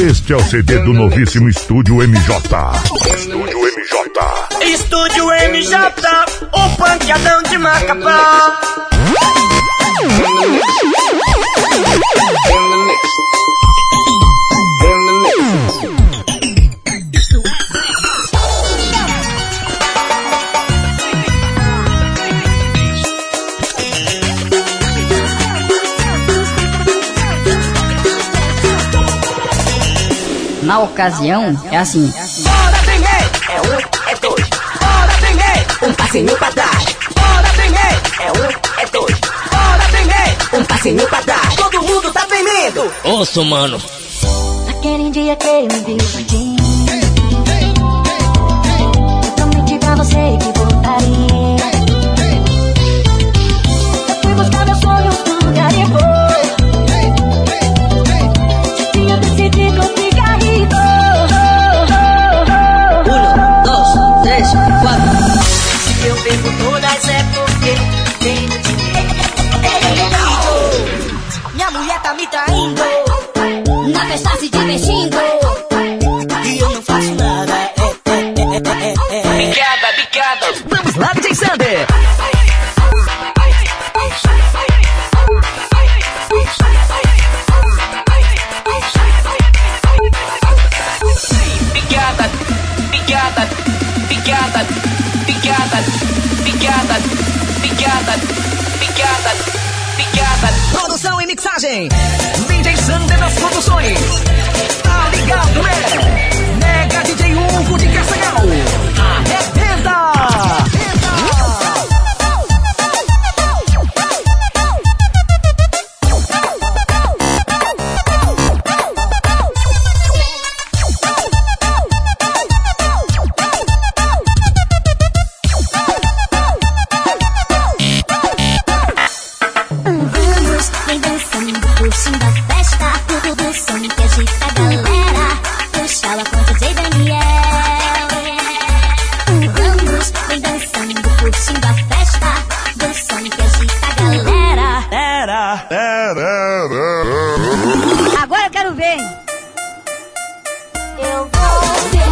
Este é o CD do novíssimo Estúdio MJ. Estúdio MJ. Estúdio MJ, o panqueadão de Macapá. na ocasião é assim. Bora atender! É um, é dois. Bora atender! Um passinho pra trás. Bora atender! É um, é dois. Bora atender! Um passinho pra trás. Todo mundo tá tremendo. Ouço, mano. Aquele dia que eu vi o festar, se divertir. Eu vou.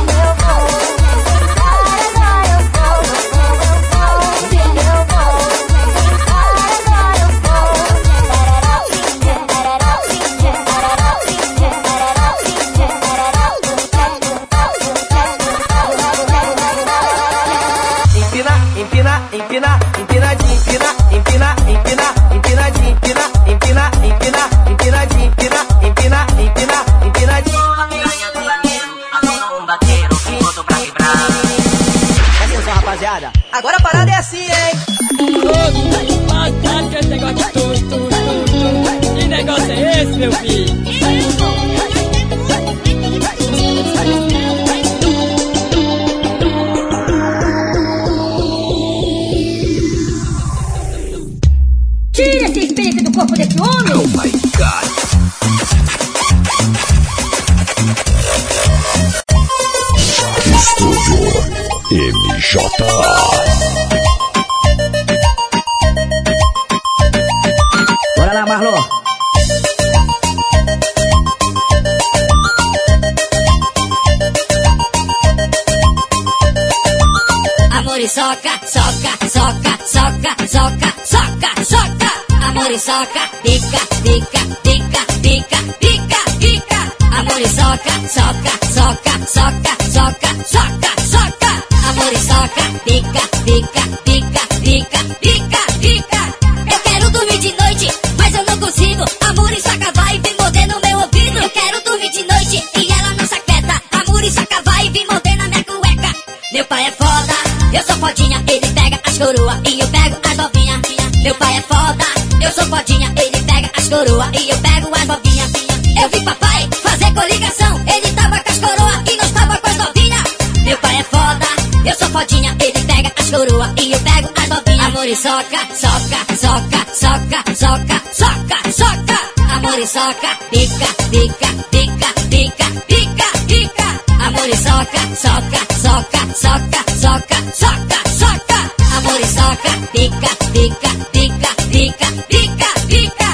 meu filho. Tira esse espírito do corpo desse homem! Oh my god! MJ. saca pica soca, soca, soca, soca, soca, soca, soca. Amor e soca, pica, pica, pica, pica, pica, pica. Amor e soca, soca, soca, soca, soca, soca, soca. Amor e soca, pica, pica, pica, pica, pica, pica.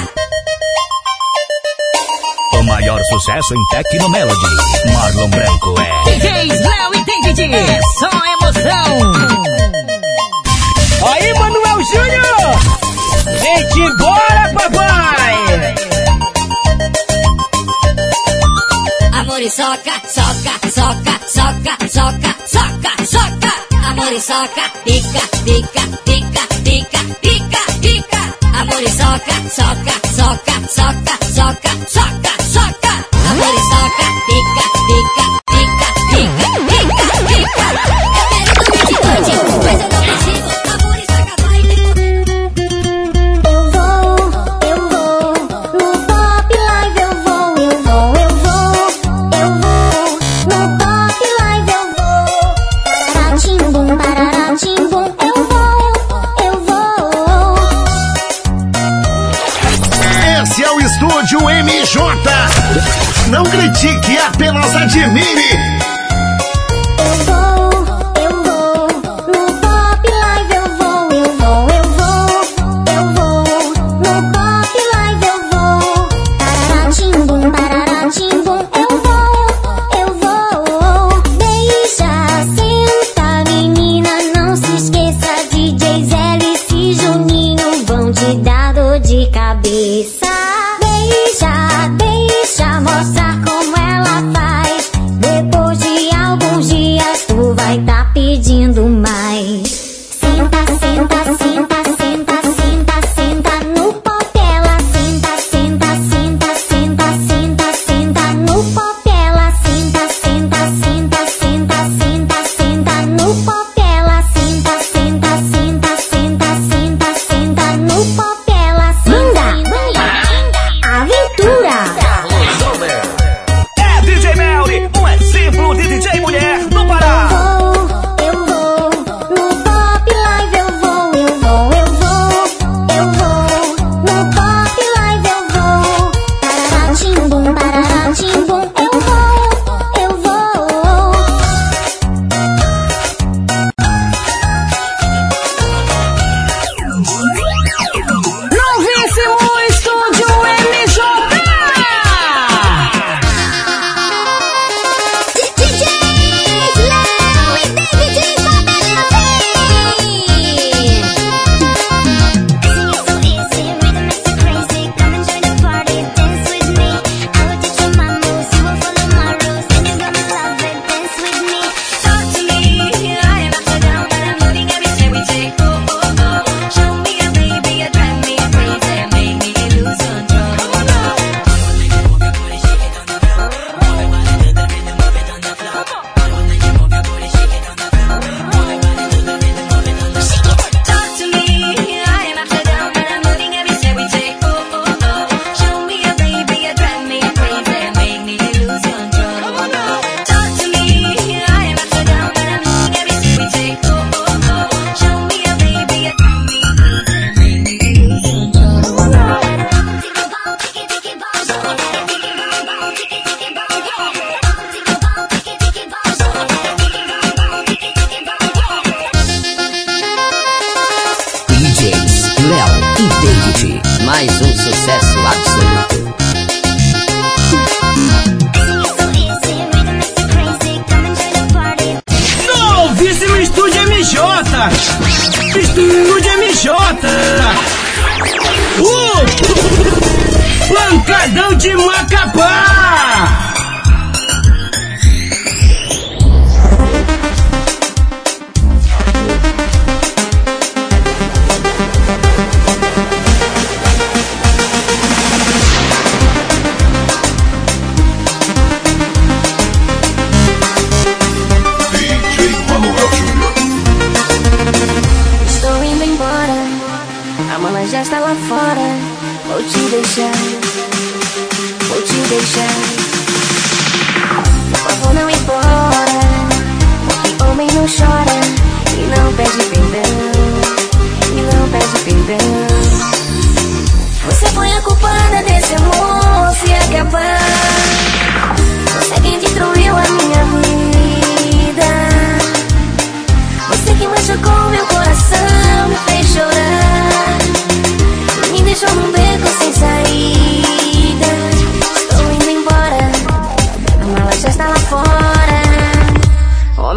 O maior sucesso em Tecno Melody. Marlon Branco é. DJs Léo e David. É só emoção. Aí, mano gente, bora papai! Amor e soca, soca, soca, soca, soca, soca, soca. Amor e soca, pica, pica, pica, pica, pica, pica. Amor e soca, soca, soca, soca, soca, soca, soca. não critique, apenas admire.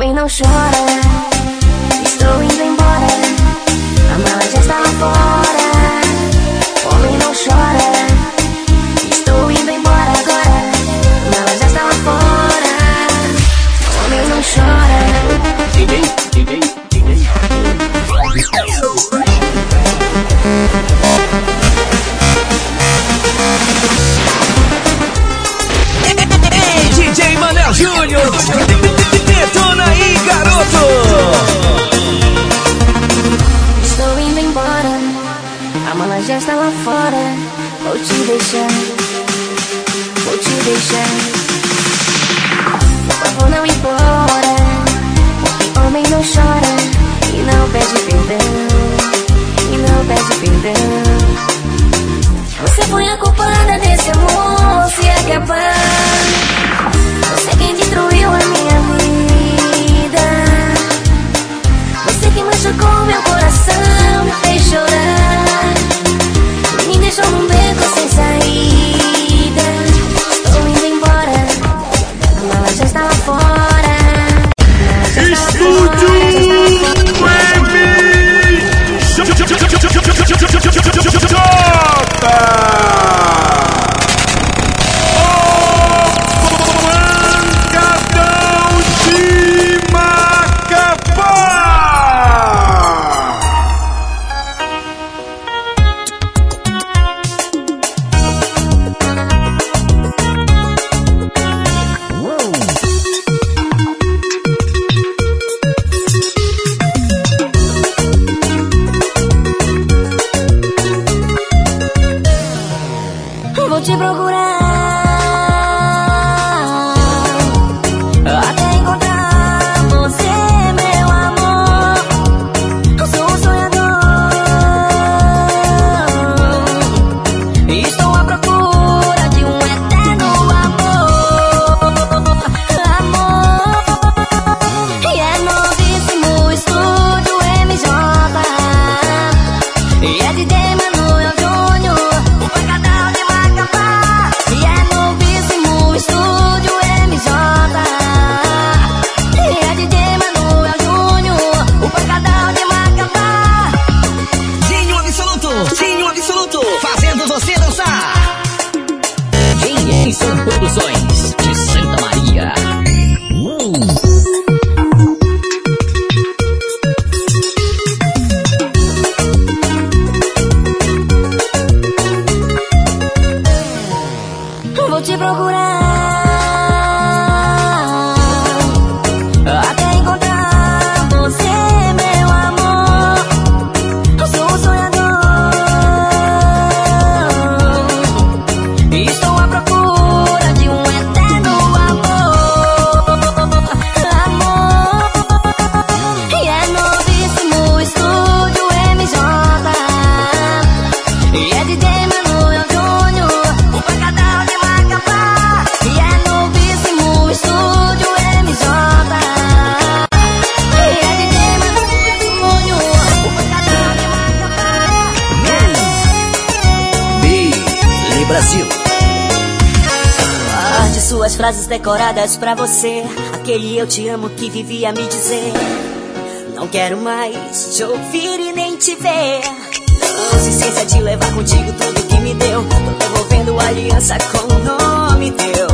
Homem não chora. Estou indo embora, a mala já está lá fora. Homem não chora. Estou indo embora agora, a mala já está lá fora. Homem não chora. DJ, DJ, DJ. deixar, vou te deixar. Por favor, não implora. Homem não chora e não pede perdão. E não pede perdão. Você foi a culpada desse amor se é acabar. É Você quem destruiu a minha vida. Você que machucou meu faz pra você aquele eu te amo que vivia me dizer. Não quero mais te ouvir e nem te ver. Consciência de levar contigo tudo que me deu. Tô devolvendo a aliança com o nome teu.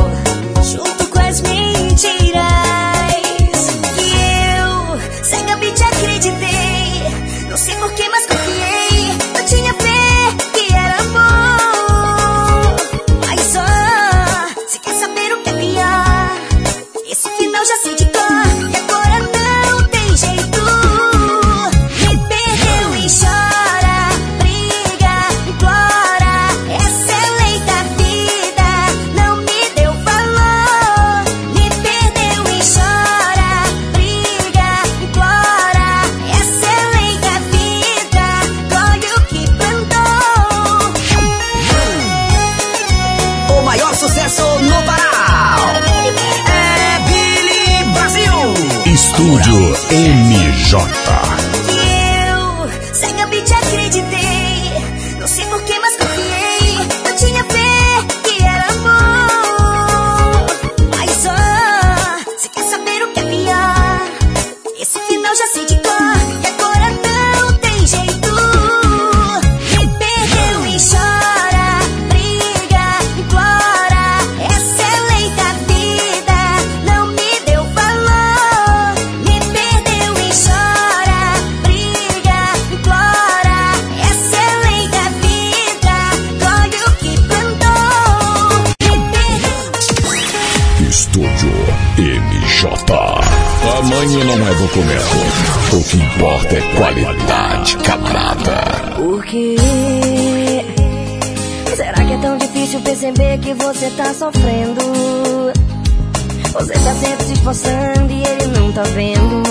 Junto com as mentiras. MJ. que você tá sofrendo. Você tá sempre se esforçando e ele não tá vendo.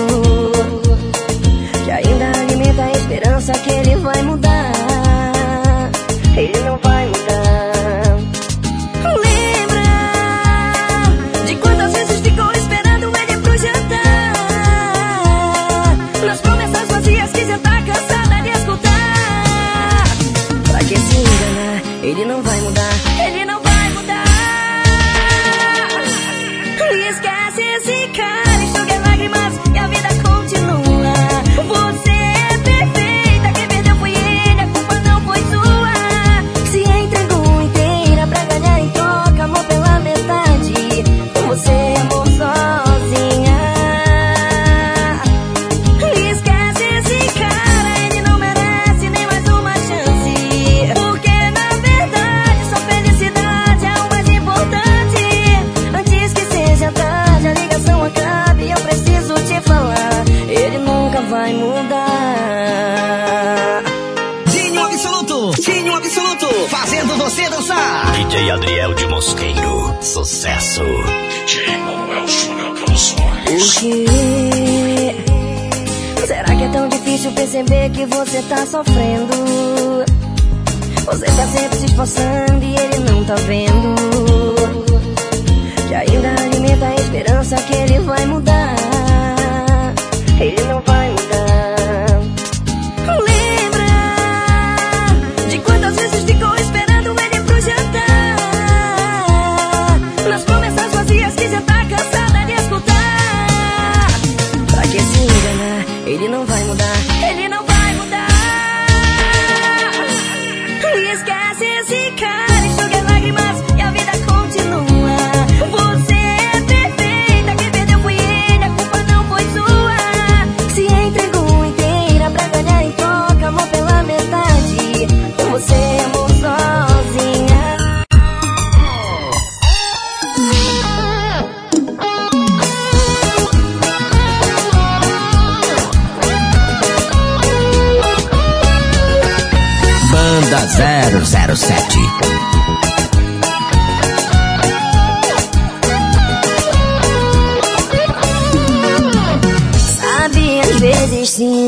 Que ainda alimenta a esperança que ele vai mudar. Ele não sucesso. DJ O que? Será que é tão difícil perceber que você tá sofrendo? Você tá sempre se esforçando e ele não tá vendo. Que ainda alimenta a esperança que ele vai mudar. Ele não vai mudar. Ele não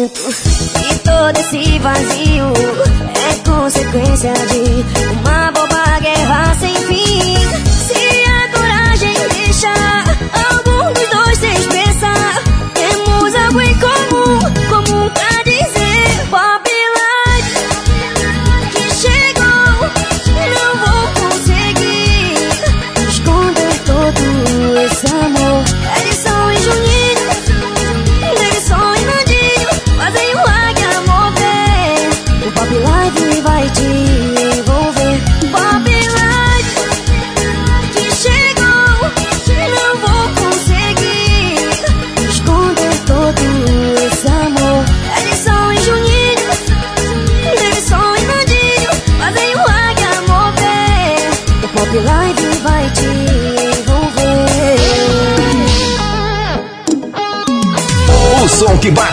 E todo esse vazio é consequência de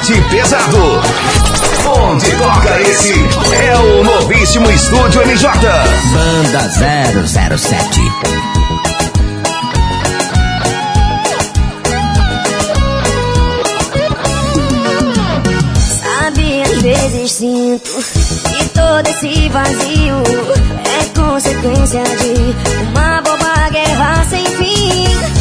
bate pesado. Onde toca esse é o novíssimo Estúdio MJ. Banda 007. Sabe, às vezes sinto que todo esse vazio é consequência de uma boba guerra sem fim.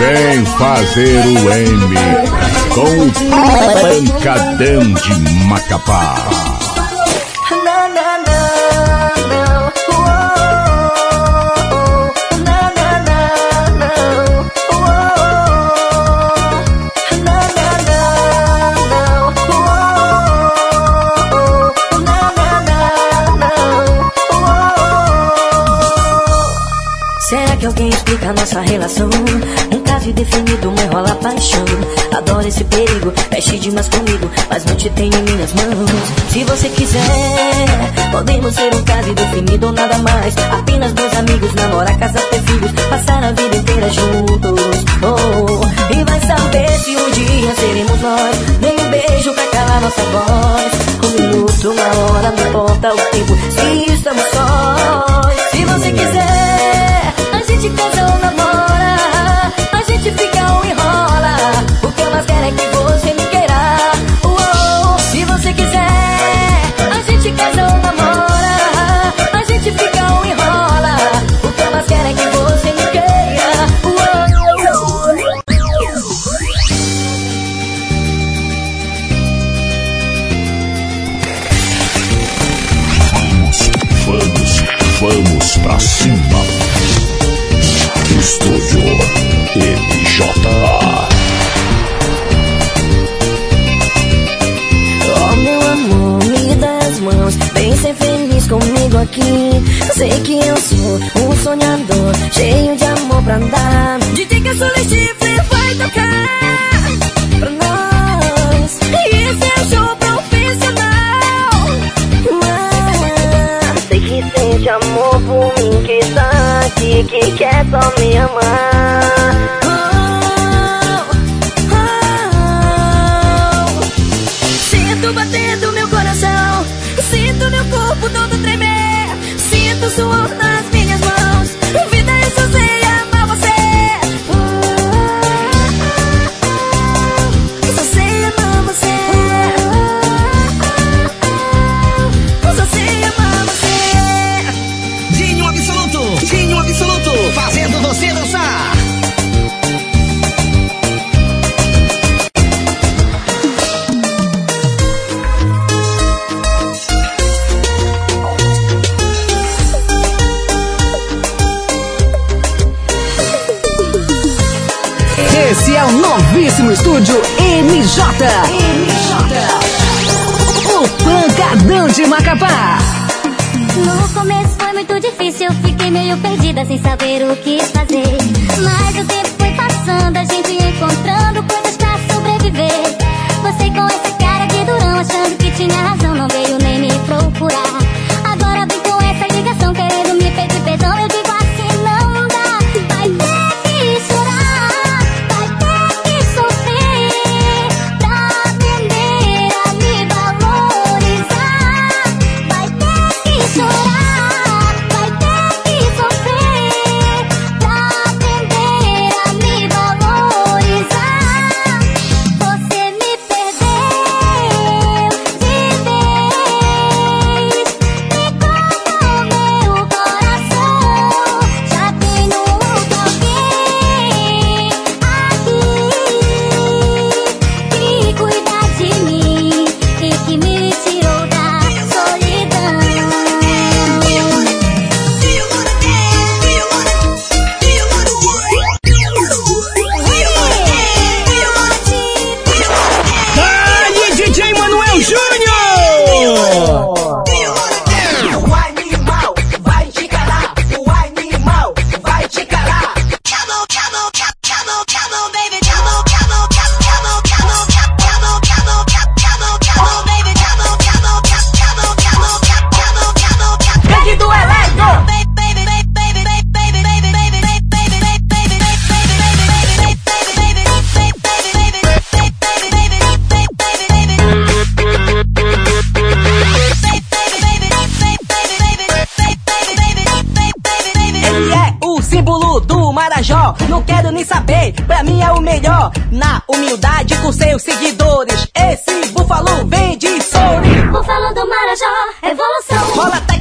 Vem fazer o M com o Pancadão de Macapá. Será que alguém explica nossa relação? definido, uma rola paixão. Adoro esse perigo, mexe demais comigo, mas não te tenho em minhas mãos. Se você quiser, podemos ser um caso indefinido ou nada mais. Apenas dois amigos, namorar, casar, ter filhos, passar a vida inteira juntos. Oh, e vai saber se um dia seremos nós. Nem um beijo pra calar nossa voz. Um minuto, uma hora, não importa o tempo, se estamos sós. Se você quiser, a gente casa ou namora. espera que você Sei que eu sou um sonhador, cheio de amor pra andar. DJ que sou chifre vai tocar pra nós. E esse é show profissional. Ah, sei que sente amor por mim, que tá aqui, que quer só me amar.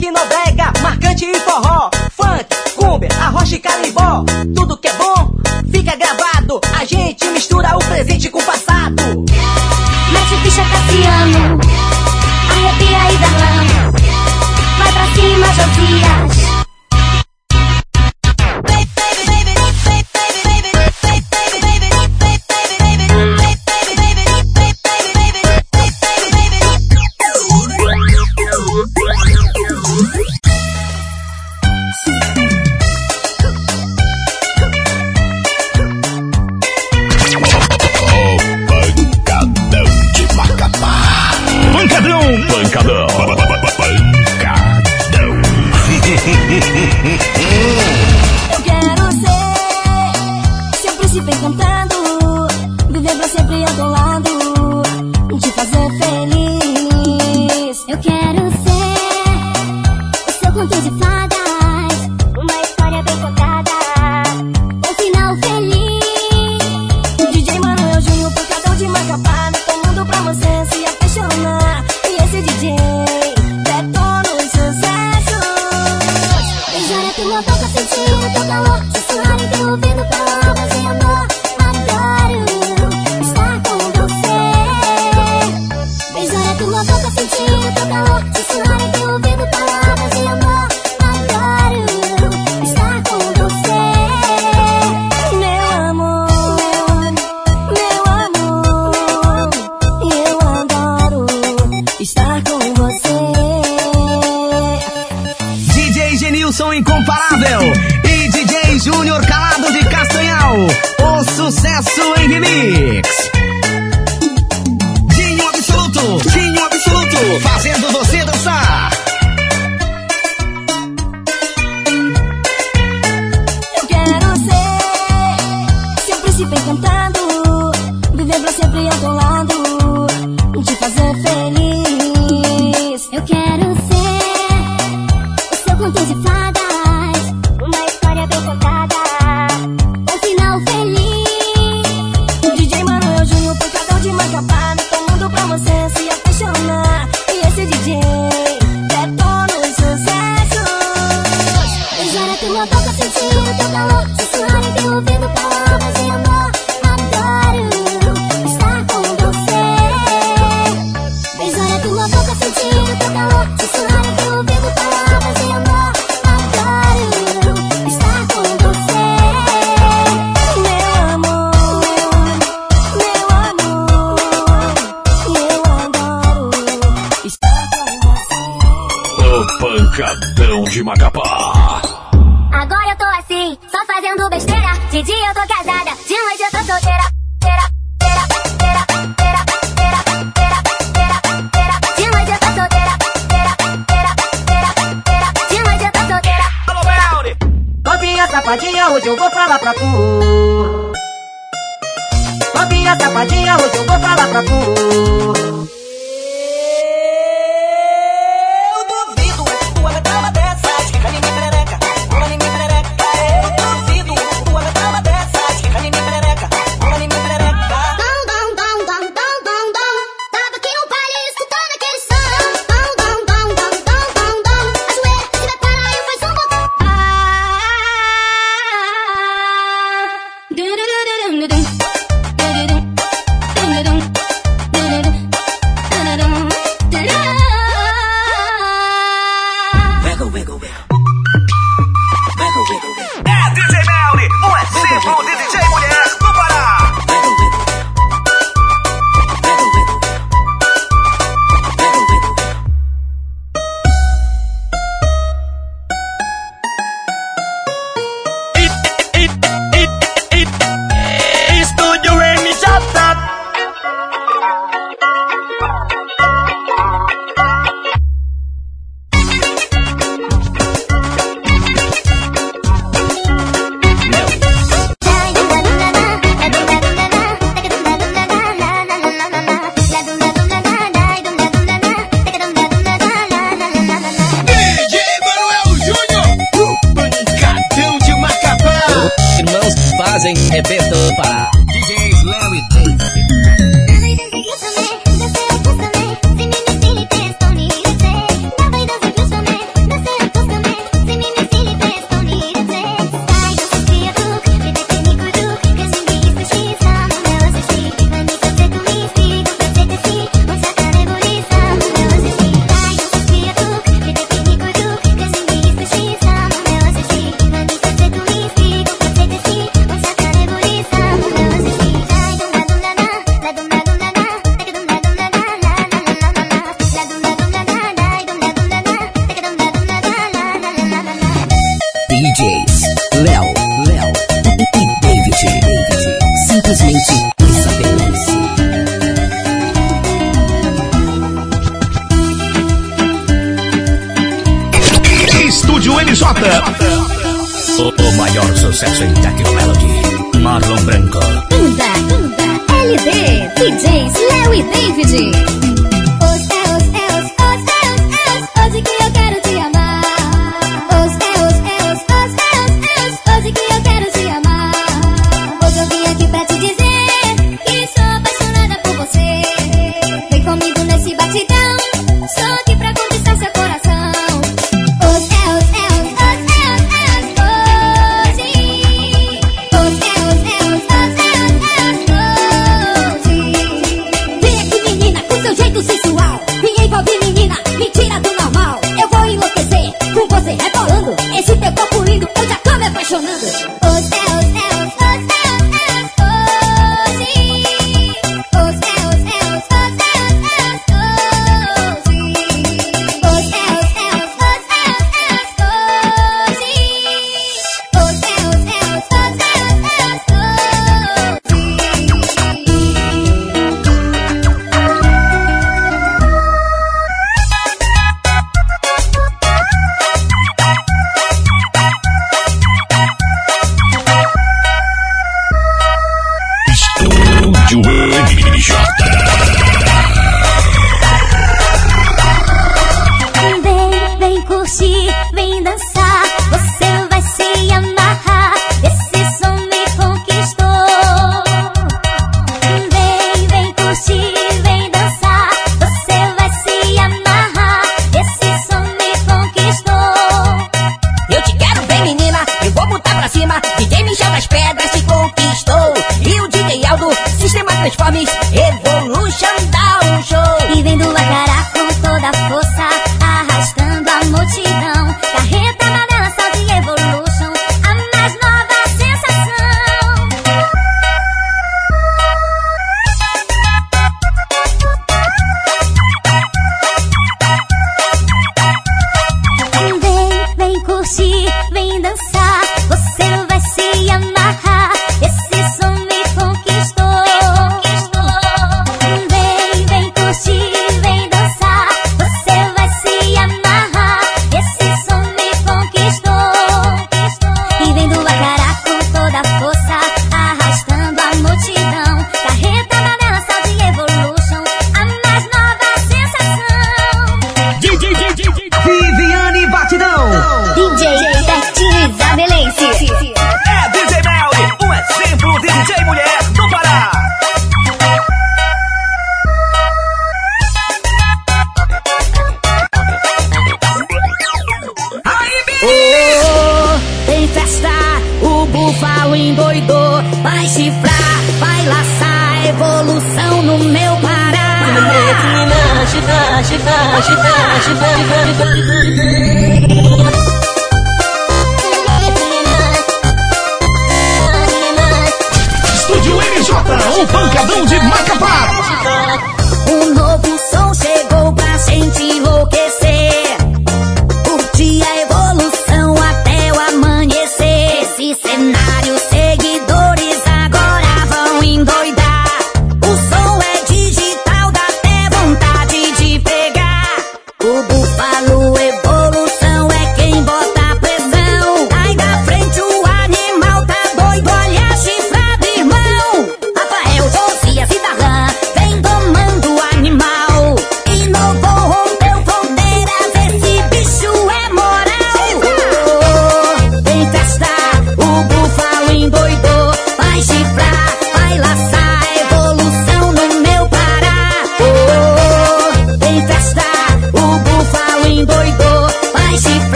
tecnobrega.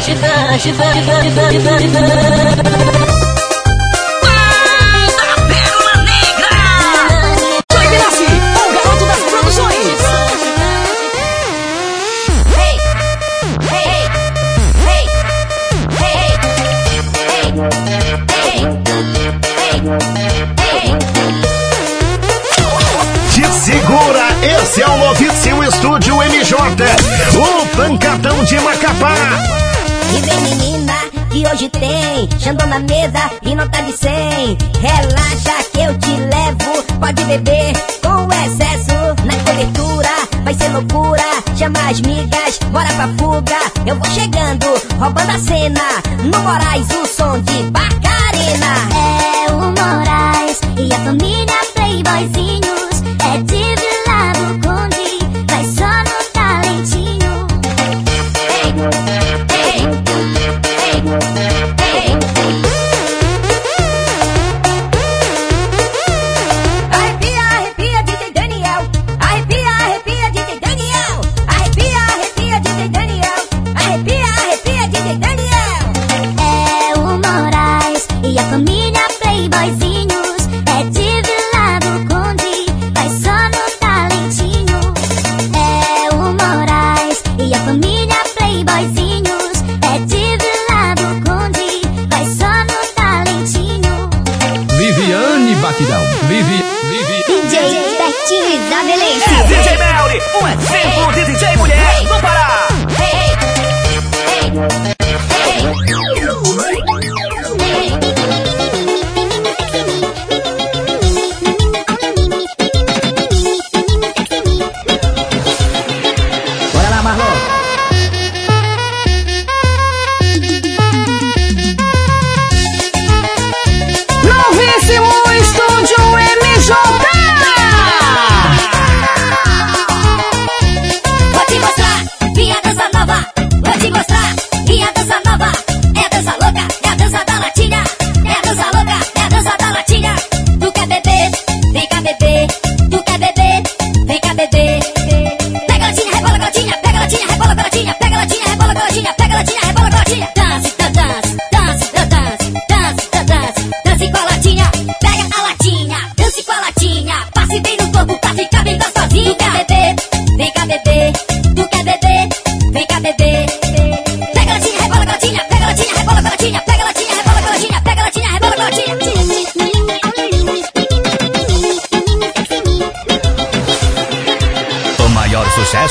شفا شفا شفا شفا شفا شفا hoje tem. Xandão na mesa e nota de 100 Relaxa que eu te levo. Pode beber com excesso. Na cobertura, vai ser loucura. Chama as migas, bora pra fuga. Eu vou chegando, roubando a cena. No Moraes o som de Bacarena. É o Moraes e a família Playboyzinhos. É de Vila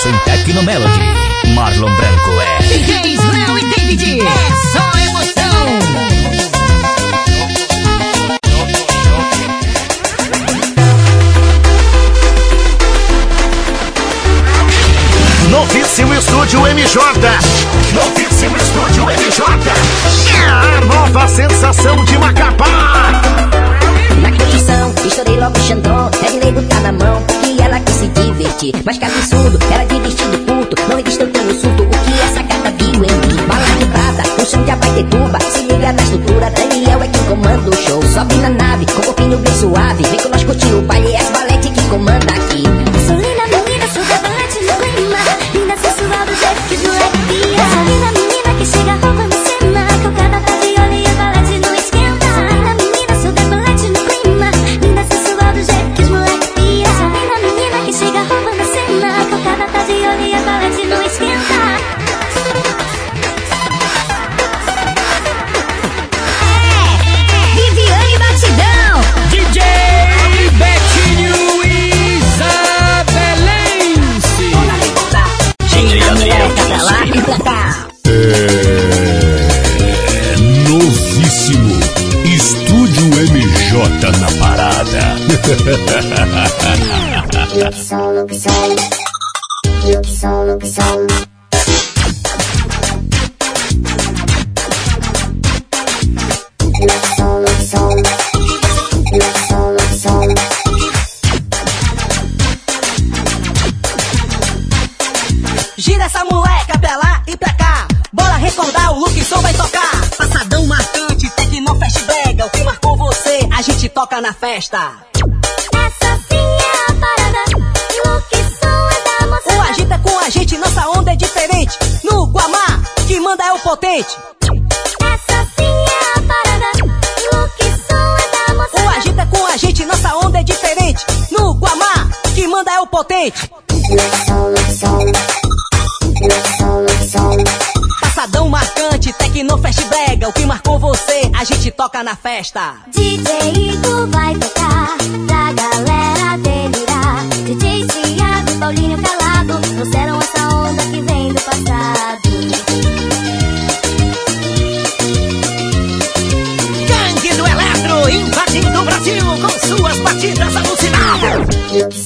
Senta aqui no Melody. Marlon Branco é. DJs Léo e David. É só emoção. Novíssimo Estúdio MJ. Novíssimo Estúdio MJ. É a nova sensação de Macapá. Na condição, estourei logo o xandró. É direito mas que absurdo, era de vestido curto, não resistiu o surto. O que essa gata viu em mim? Bala de prata, um chão de abaitetuba. Se liga na estrutura, Daniel é quem comanda o show. Sobe na nave, com o corpinho bem suave. Vem com nós curtir o pai é valente que comanda aqui. Look. Look look. Gira essa moleca pra lá e pra cá. Bora recordar, o Som vai tocar. Passadão marcante, tecno fast que marcou você, a gente toca na festa. Potente. Essa sim é a parada. Look som é da moça. O agita com a gente, nossa onda é diferente. No Guamá, que manda é o potente. Passadão marcante, tecno fast brega. O que marcou você, a gente toca na festa. DJ Igor vai tocar pra galera delirar. DJ Thiago e Paulinho Calado trouxeram essa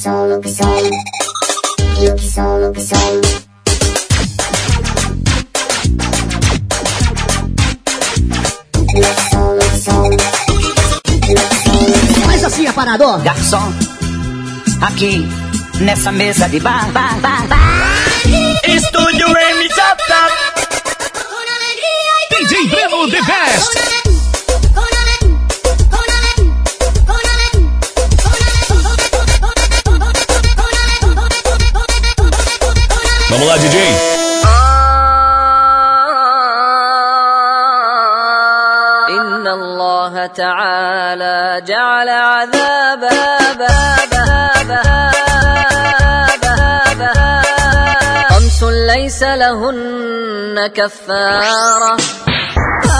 alucinadas. Look so, look so. Look so, look so. Look so, look so. Look so, look so. Faz assim, aparador. Garçom, aqui nessa mesa de bar, bar, bar, bar. Estúdio MJ. DJ Breno The Best. Vamos lá, DJ. إن الله تعالى جعل عذاب خمس ليس لهن كفارة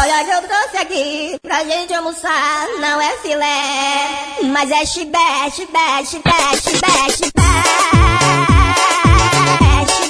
Olha que eu trouxe aqui pra gente almoçar, não é filé, mas é chibé, chibé, chibé, chibé, chibé. Chibé, chibé,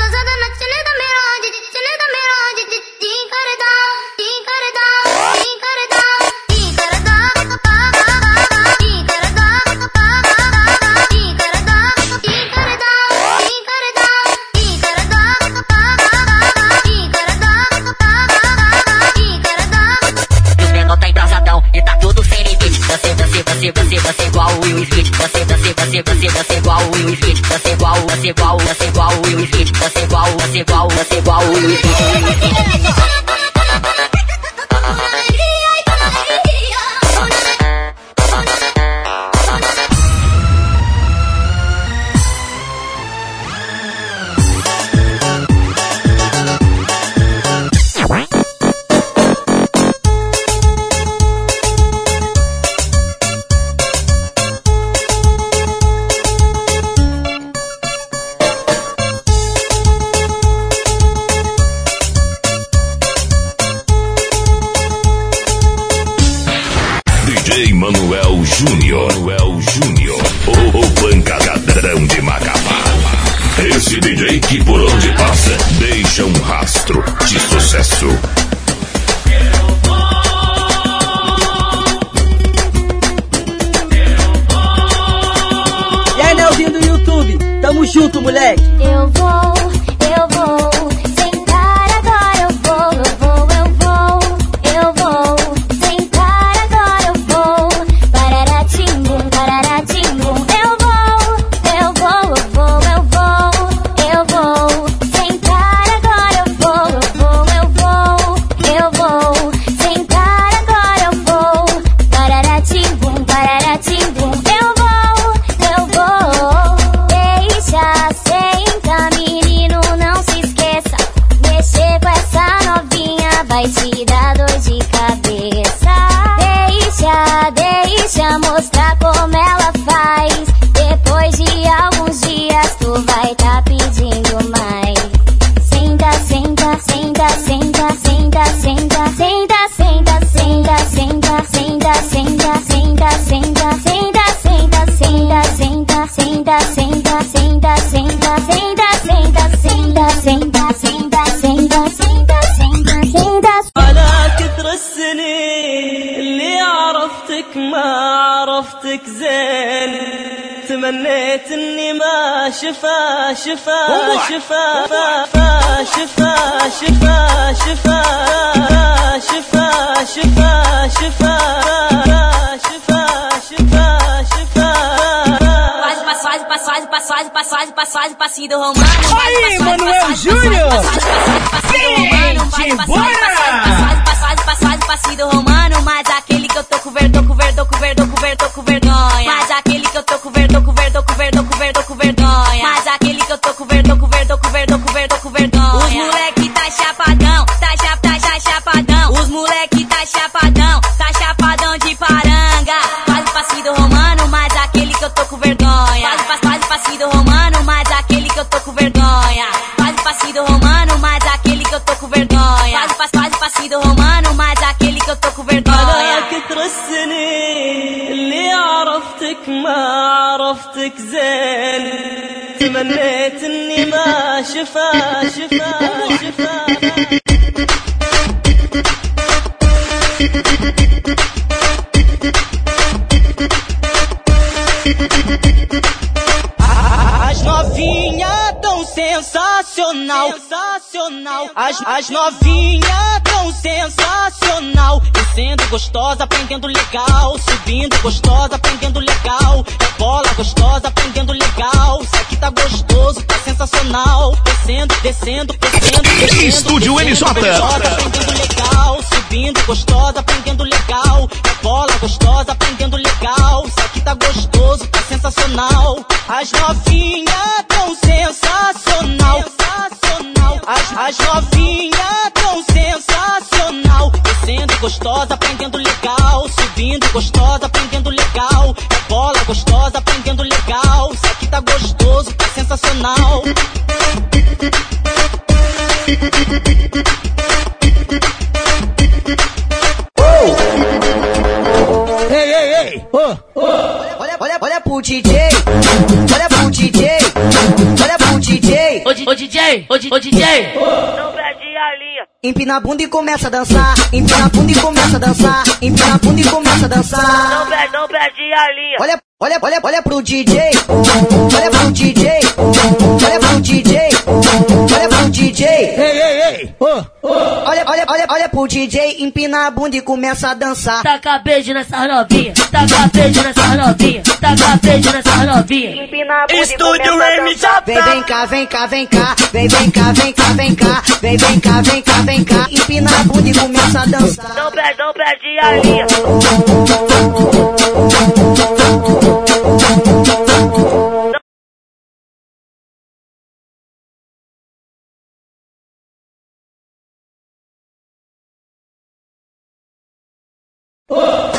Você, você, você, igual o Will Smith. Você, você, você, você, você igual o Will Smith. Você igual, você igual, você igual o Will Smith. Você igual, você igual, você igual o. Will Smith. Faz, faz, faz, faz, faz, passinho do romano. Aí, Manuel Júnior! Gente, bora! Passinho do romano, mas aquele que eu tô com tô com ver, tô com vergonha. Mas aquele que eu tô com tô com ver, tô com vergonha. Mas aquele que eu tô com tô com ver, tô com vergonha. Os moleque tá chapadão, tá chap, tá, tá chapadão. Os moleque tá tá chapadão أكيد همان ومع ذاك اللي كنت اكو برضايا كثر السنين اللي عرفتك ما عرفتك زين تمنيت اني ما شفا شفا شفا, شفا sensacional, sensacional. As, as novinha tão sensacional. Descendo gostosa, aprendendo legal. Subindo gostosa, aprendendo legal. É bola gostosa, aprendendo legal. Isso aqui tá gostoso, tá sensacional. Descendo, descendo, descendo, descendo. Estúdio descendo, NJ. gostosa, aprendendo legal. Subindo gostosa, aprendendo legal. É bola gostosa, aprendendo legal. Isso aqui tá gostoso, tá sensacional. As novinha tão sensacional. As, as novinha tão sensacional. Descendo gostosa, aprendendo legal. Subindo gostosa, aprendendo legal. É bola gostosa, aprendendo legal. Isso aqui tá gostoso, tá sensacional. Ei, ei, ei! Olha, olha, olha pro DJ, olha pro DJ, DJ. Ô, ô DJ, ô, ô DJ. Não perde a linha. Empina a bunda e começa a dançar. Empina a bunda e começa a dançar. Empina a bunda e começa a dançar. Não perde, não perde a linha. Olha, olha, olha, olha pro DJ. Olha pro DJ. Olha pro DJ. Olha pro DJ. Ei, ei, ei! Olha, olha, olha pro DJ. Empina a bunda e começa a dançar. Taca beijo nessa novinha, taca beijo nessa novinha, taca beijo nessa novinha. Empina a bunda e Estúdio começa a MJ. dançar. Vem, vem cá, vem cá, vem cá. Vem, vem cá, vem cá, vem cá. Vem, vem cá, vem cá, vem cá. Empina a bunda e começa a dançar. Não perde, não perde a linha. 어!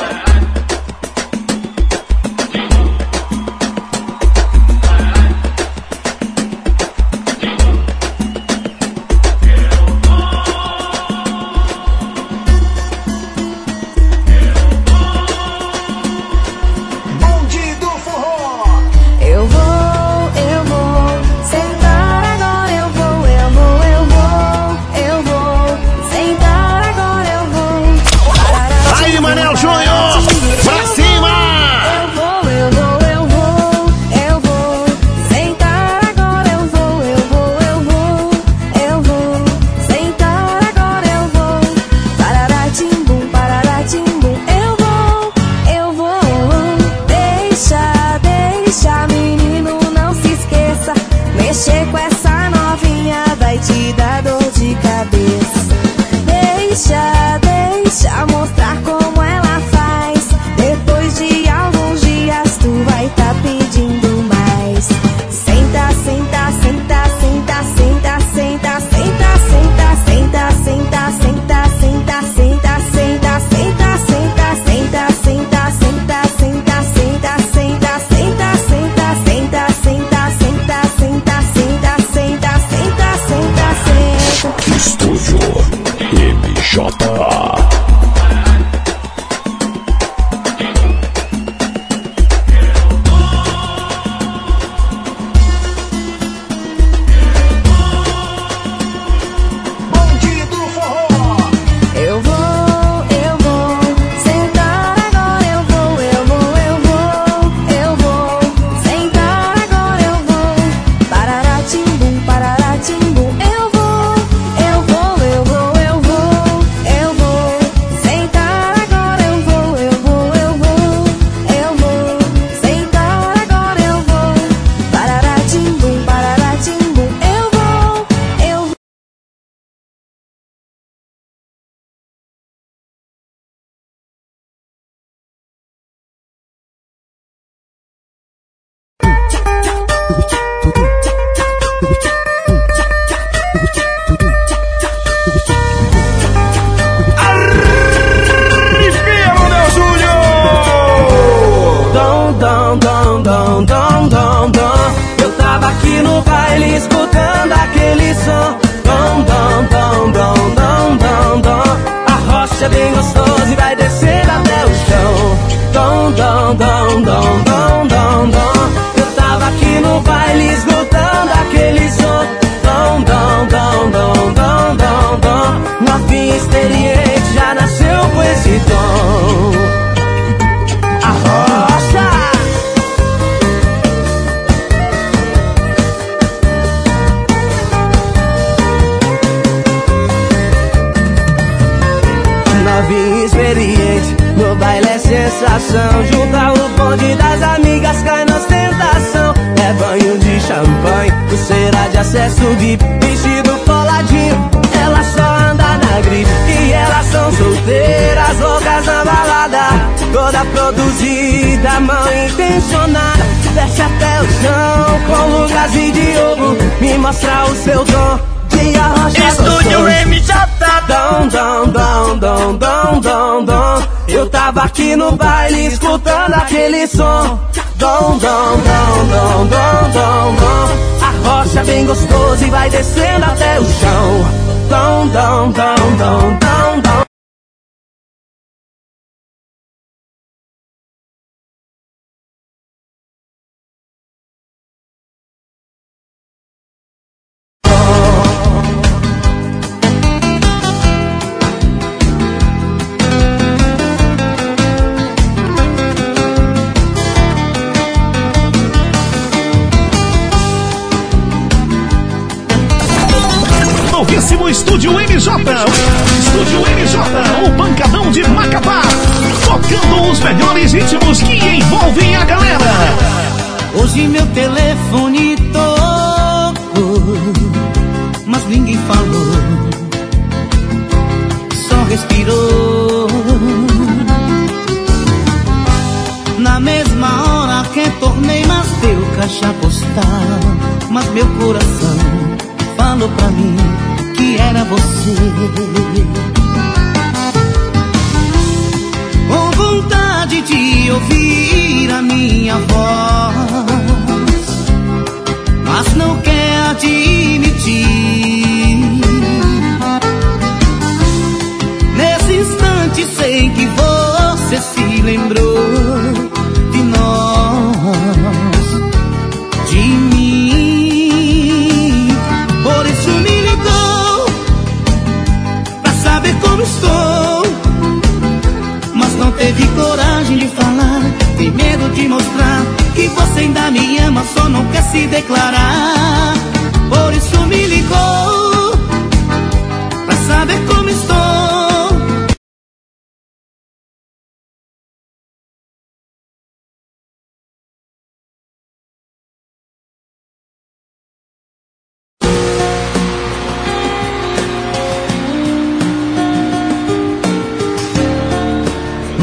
Hoje meu telefone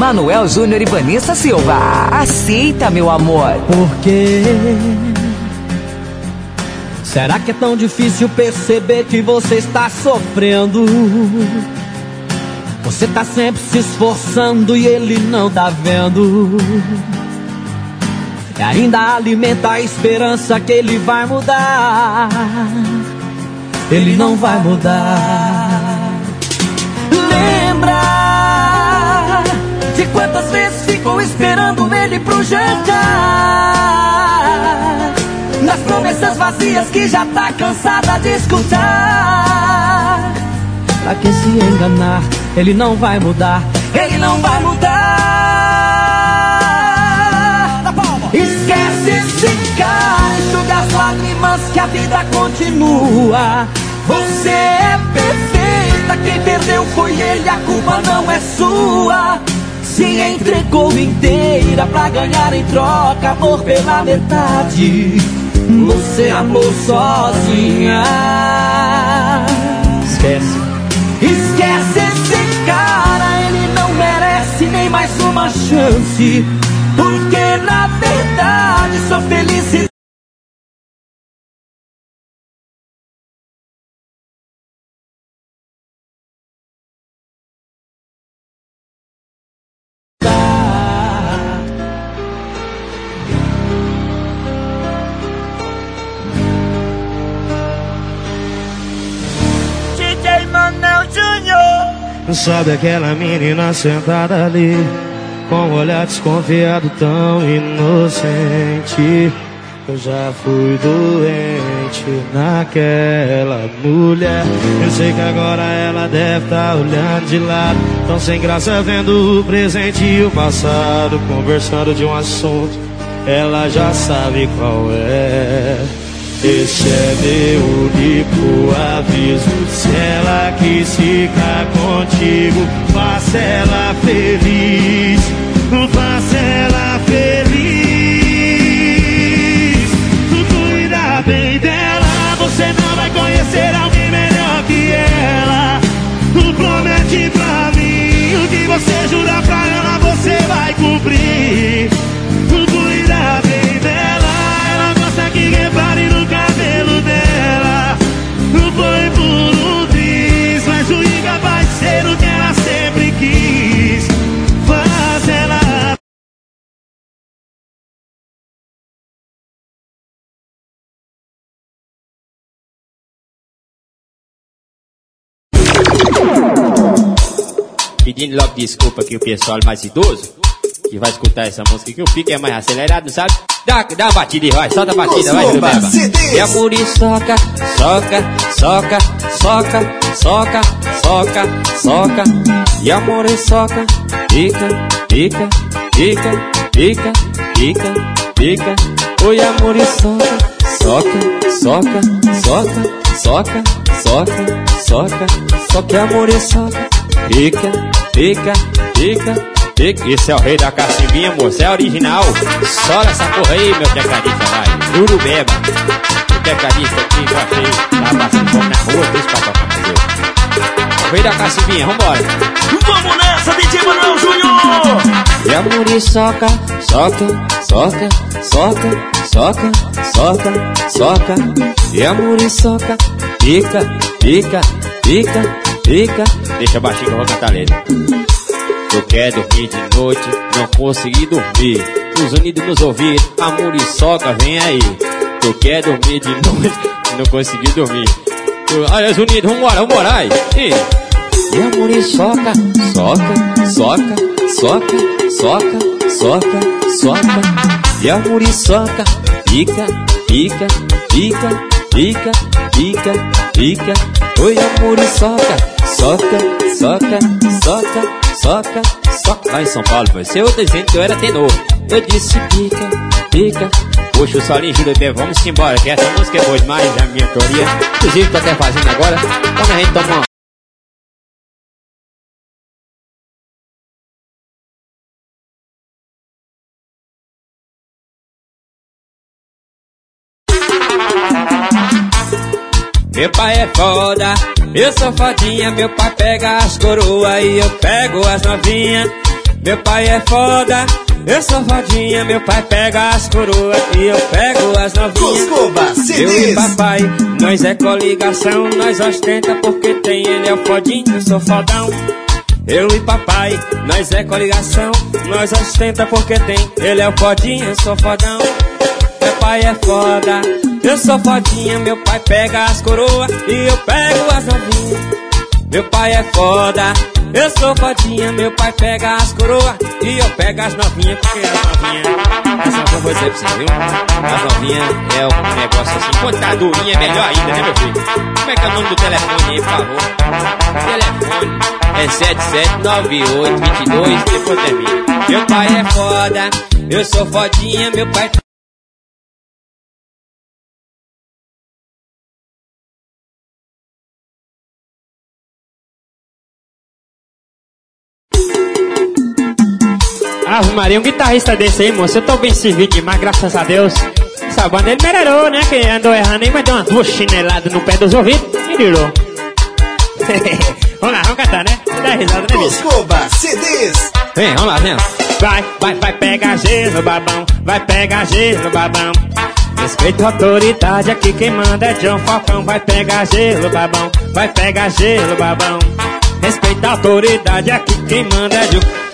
Manuel Júnior e Vanessa Silva. Aceita, meu amor. Por quê? Será que é tão difícil perceber que você está sofrendo? Você tá sempre se esforçando e ele não tá vendo. E ainda alimenta a esperança que ele vai mudar. Ele não vai mudar. Lembra de quantas vezes ficou esperando ele pro jantar? Das promessas vazias que já tá cansada de escutar. Pra que se enganar? Ele não vai mudar. Ele não vai mudar. Esquece esse cara, enxuga as lágrimas que a vida continua. Você é perfeita, quem perdeu foi ele, a culpa não é sua. Se entregou inteira pra ganhar em troca amor pela metade. Você amou sozinha. Esquece. Esquece esse cara, ele não merece nem mais uma chance. Porque na verdade sua felicidade. Sabe aquela menina sentada ali Com um olhar desconfiado tão inocente. Eu já fui doente naquela mulher. Eu sei que agora ela deve estar olhando de lado Tão sem graça vendo o presente e o passado Conversando de um assunto. Ela já sabe qual é esse é meu único aviso. Se ela quis ficar contigo, faça ela feliz. Faça ela feliz. Cuida bem dela, você não vai conhecer alguém melhor que ela. Promete pra mim o que você jura pra ela, você vai cumprir. Pedindo logo desculpa aqui o pessoal mais idoso que vai escutar essa música que o pique é mais acelerado, sabe? Dá, dá uma batida e vai, solta a batida, vai. CDs. E a muriçoca, soca, soca, soca, soca, soca, soca. E a muriçoca, pica, pica, pica, pica, pica, pica. Oi, a muriçoca, soca, soca, soca, soca, soca, soca, soca. E a muriçoca, pica, pica, pica, pica. Esse é o rei da cacimbinha, moço, é original. Sola essa porra aí, meu tecladista, vai. Jurubeba. O tecladista aqui, eu achei, tá passando fome na rua, deixa pra mais eu. O rei da cacimbinha, vambora. Vamos nessa, DJ Manuel Júnior! E a muriçoca, soca, soca, soca, soca, soca, soca. E a muriçoca, pica, pica, pica, pica. Deixa baixinho que eu vou cantar letra. Tu quer dormir de noite, não consegui dormir. Os unidos nos ouvidos, a muriçoca vem aí. Tu quer dormir de noite, não consegui dormir. Olha os unidos, vambora, vambora, aí. E, e a muriçoca, soca, soca, soca, soca, soca, soca. E a muriçoca, pica, pica, pica, pica, pica, pica. Oi, a muriçoca, soca, soca, soca, soca, soca. Lá em São Paulo, foi seu dizendo que eu era tenor. Eu disse pica, pica. Puxa o solinho, B, vamos embora, que essa música é boa demais, a minha autoria. Inclusive, tô até fazendo agora. Quando a gente toma Meu pai é foda, eu sou fodinha, meu pai pega as coroas e eu pego as novinhas. Meu pai é foda, eu sou fodinha, meu pai pega as coroas e eu pego as novinhas. Cuscoba, Eu e papai, nós é coligação, nós ostenta porque tem ele é o fodinho, eu sou fodão. Eu e papai, nós é coligação, nós ostenta porque tem ele é o fodinho, eu sou fodão. Meu pai é foda, eu sou fodinha, meu pai pega as coroas e eu pego as novinhas. Meu pai é foda, eu sou fodinha, meu pai pega as coroas e eu pego as novinhas, porque as novinhas, essa eu vou dizer pra você, viu? As novinhas é um negócio assim, quando durinha é melhor ainda, né meu filho? Como é que é o nome do telefone aí, por favor? Telefone é 779822, depois termina. Meu pai é foda, eu sou fodinha, meu pai Ave Maria, um guitarrista desse aí, moço, eu tô bem servido demais, graças a Deus. Essa banda ele melhorou, né? Que andou errando aí, mas deu umas duas chineladas no pé dos ouvidos e virou. vamos lá, vamos cantar, né? Dá risada, né, bicho? Cuscoba, CDs. Vem, vamos lá, vem. Vai, vai, vai pegar gelo, babão. Vai pegar gelo, babão. Respeito a autoridade, aqui quem manda é John Falcão. Vai pegar gelo, babão. Vai pegar gelo, babão. Respeito a autoridade, aqui quem manda é John.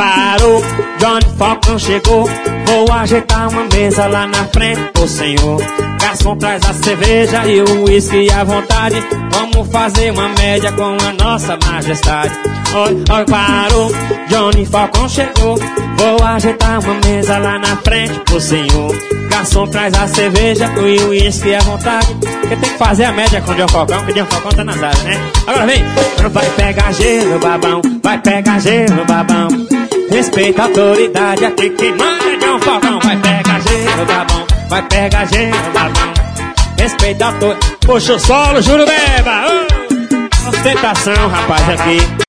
Parou, John Falcão chegou. Vou ajeitar uma mesa lá na frente, ô senhor. Garçom traz a cerveja e o uísque à vontade. Vamos fazer uma média com a nossa majestade. Oi, oi, parou. Johnny Falcon chegou. Vou ajeitar uma mesa lá na frente pro senhor. Garçom traz a cerveja e o uísque à vontade. Porque tem que fazer a média com o John Falcão, que o John Falcão tá nas áreas, né? Agora vem. Vai pegar gelo, babão. Vai pegar gelo, babão. Respeita a autoridade, aqui que manda é John Falcão. Vai pegar gelo, babão. Vai pegar gelo, babão. Respeita a autoridade. Puxa o solo, Júlio Beba. Ô, Ostentação, rapaz, aqui.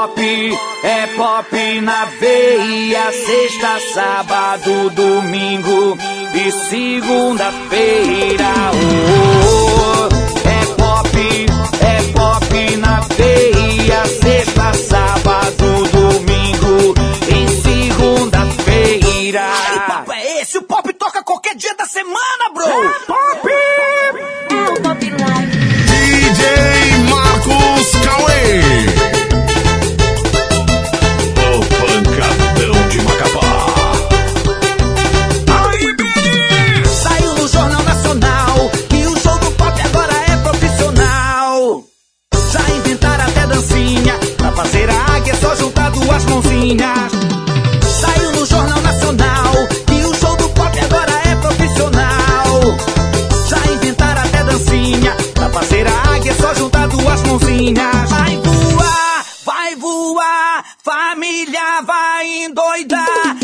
Pop, é pop na veia, sexta, sábado, domingo e segunda-feira. Oh, é pop, é pop na veia, sexta, sábado, domingo e segunda-feira. Que papo é esse? O pop toca qualquer dia da semana, bro! É pop! É o Pop Live. DJ Marcos Cauê. A águia só juntar duas mãozinhas. Saiu no Jornal Nacional que o show do pop agora é profissional. Já inventaram até dancinha fazer a águia só juntar duas mãozinhas. Vai voar, vai voar, família vai endoidar.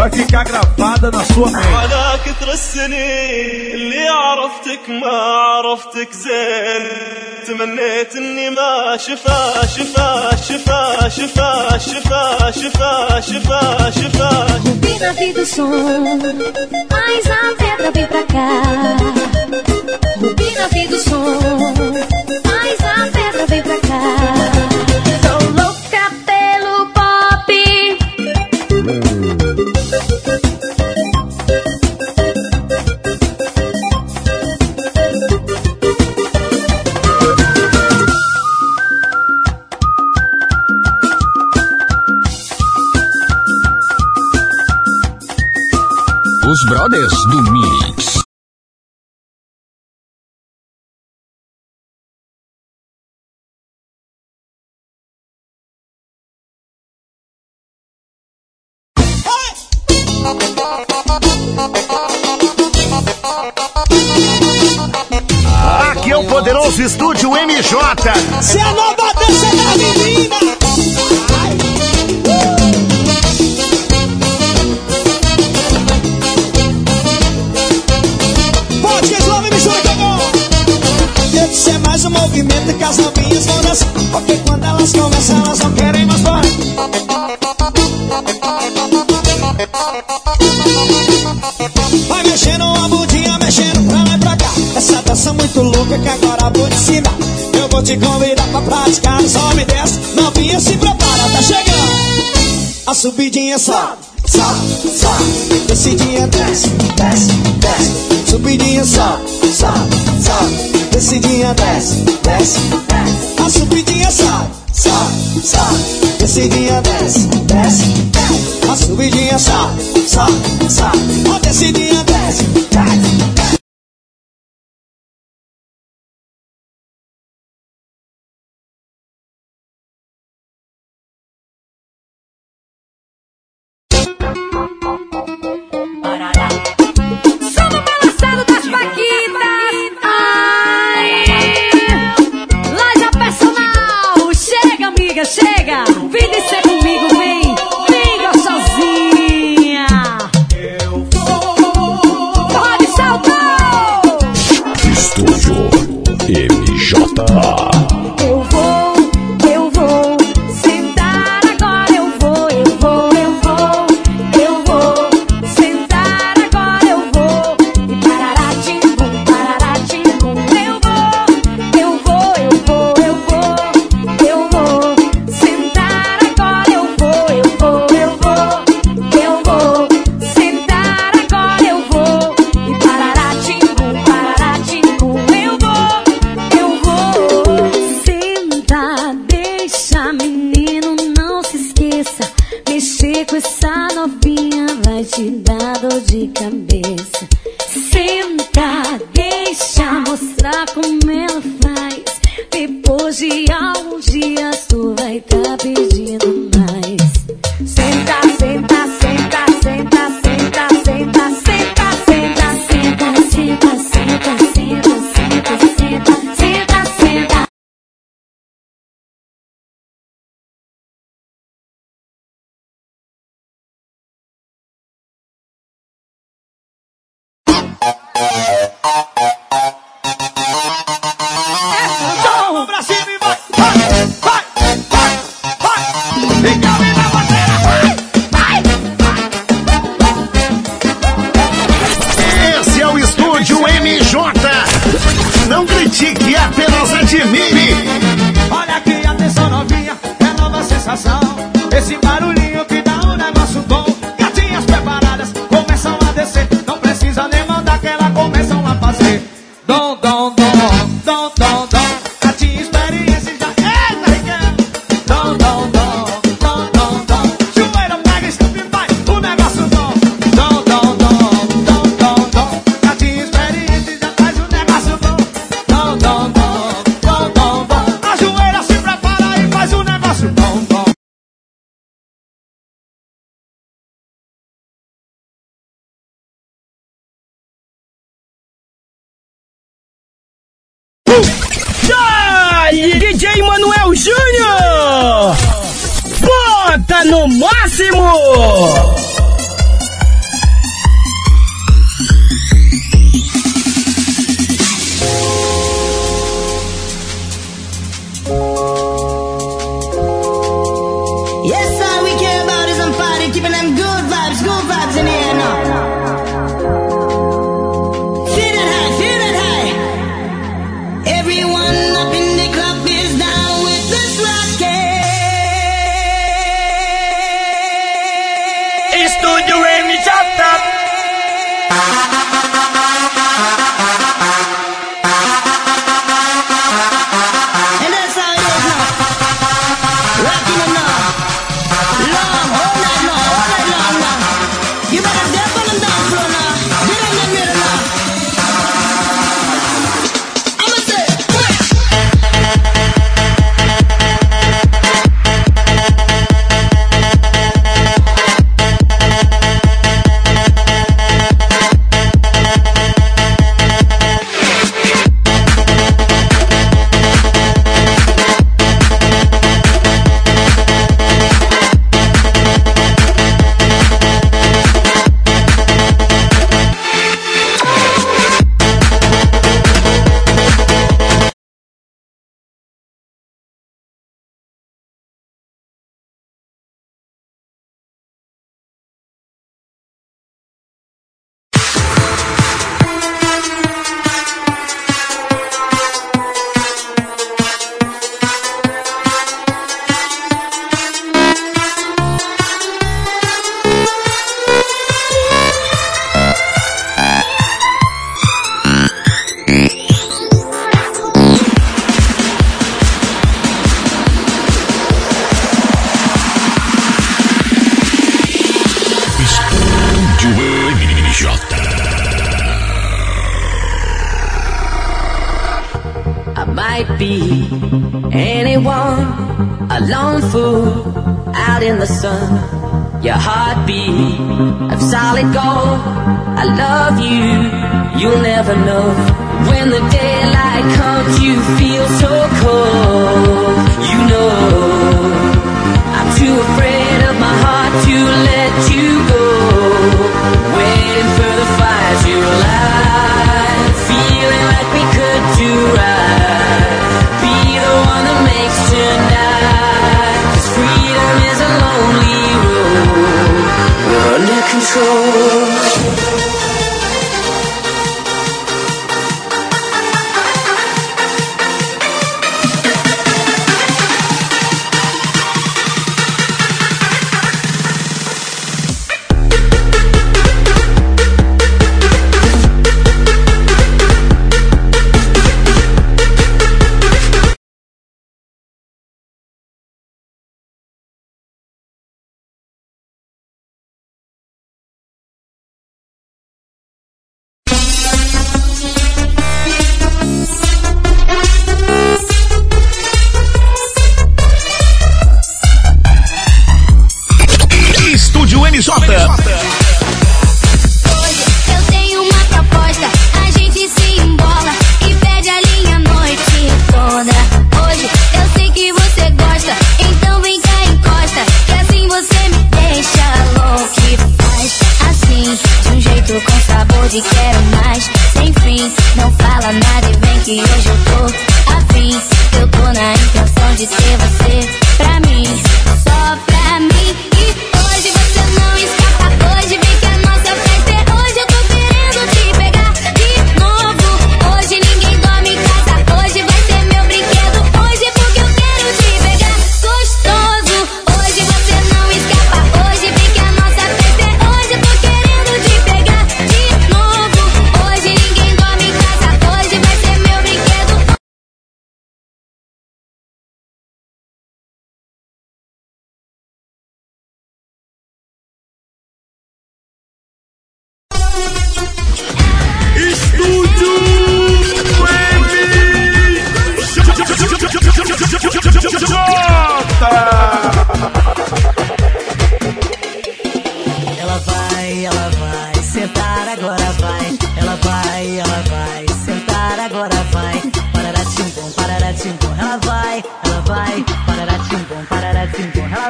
vai ficar gravada na sua mente. على كثر السنين اللي عرفتك ما عرفتك زين تمنيت اني ما شفا شفا شفا شفا شفا شفا شفا شفا Rubina vem do som, mas a pedra vem pra cá. Rubina vem do som, mas a pedra vem pra cá. Se a Vou te convidar pra praticar, só me desce. Novinha, se prepara, tá chegando. A subidinha só, só, só. Descidinha desce, desce, desce. Subidinha só, só, só. Descidinha desce, desce, desce. A subidinha só, só, só. Descidinha desce, desce, desce. A subidinha só, só, só. A descidinha desce, desce, desce. no máximo!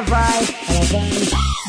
Vai, ela vai.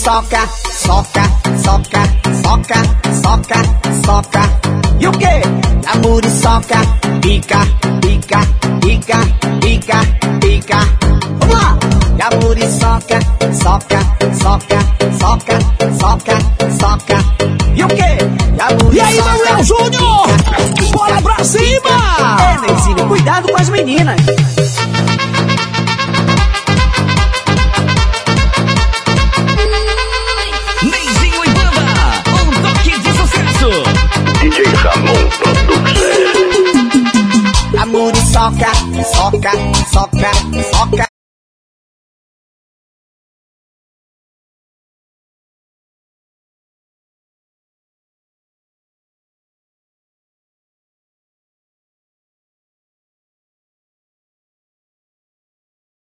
A muriçoca, soca, soca, soca, soca, soca. E o quê? E a muriçoca, pica, pica, pica, pica, pica. Vamos lá! E a muriçoca, soca, soca, soca, soca, soca. E o? E muriçoca. E aí, Manuel Júnior? Bora pra cima! É, Neizinho, cuidado com as meninas. Production. A muriçoca, soca, soca, soca,